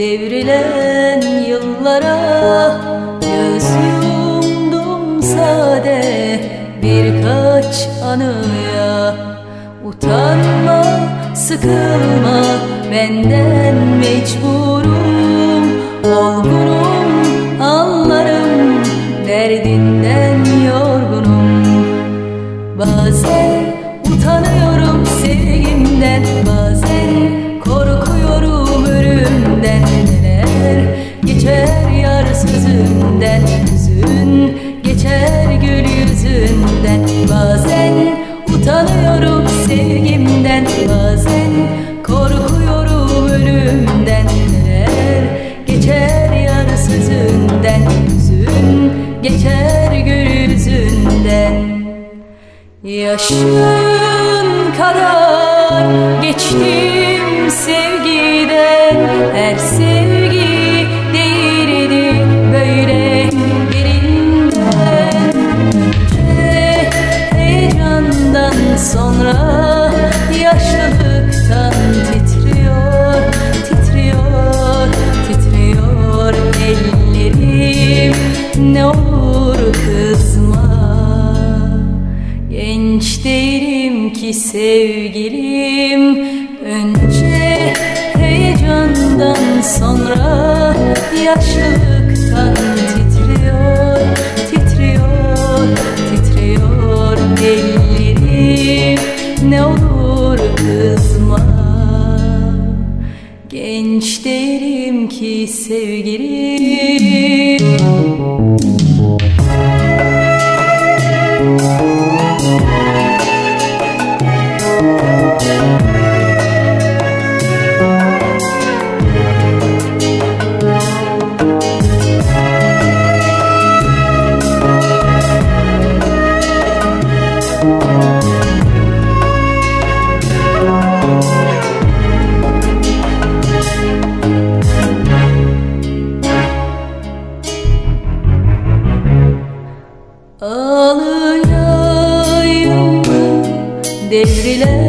Devrilen yıllara göz yumdum sade. Birkaç anıya Utanma, sıkılma. Benden mecburum geçer gül yüzünden. Yaşın kadar geçtim sevgiden. Her sevgi Genç değilim ki sevgilim Önce heyecandan sonra Yaşlılıktan titriyor, titriyor, titriyor ellerim. Ne olur kızma. Genç değilim ki sevgilim devrilen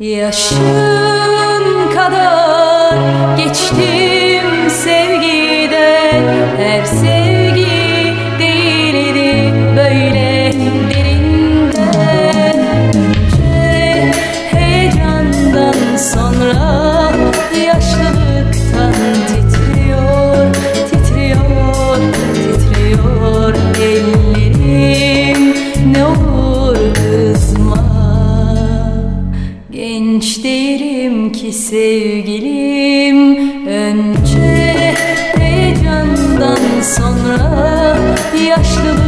Yaşın kadar geçtim sevgiden Her sevgi değildi böyle derinden Önce heyecandan sonra yaşlılıktan ki sevgilim. Önce heyecandan sonra yaşlılık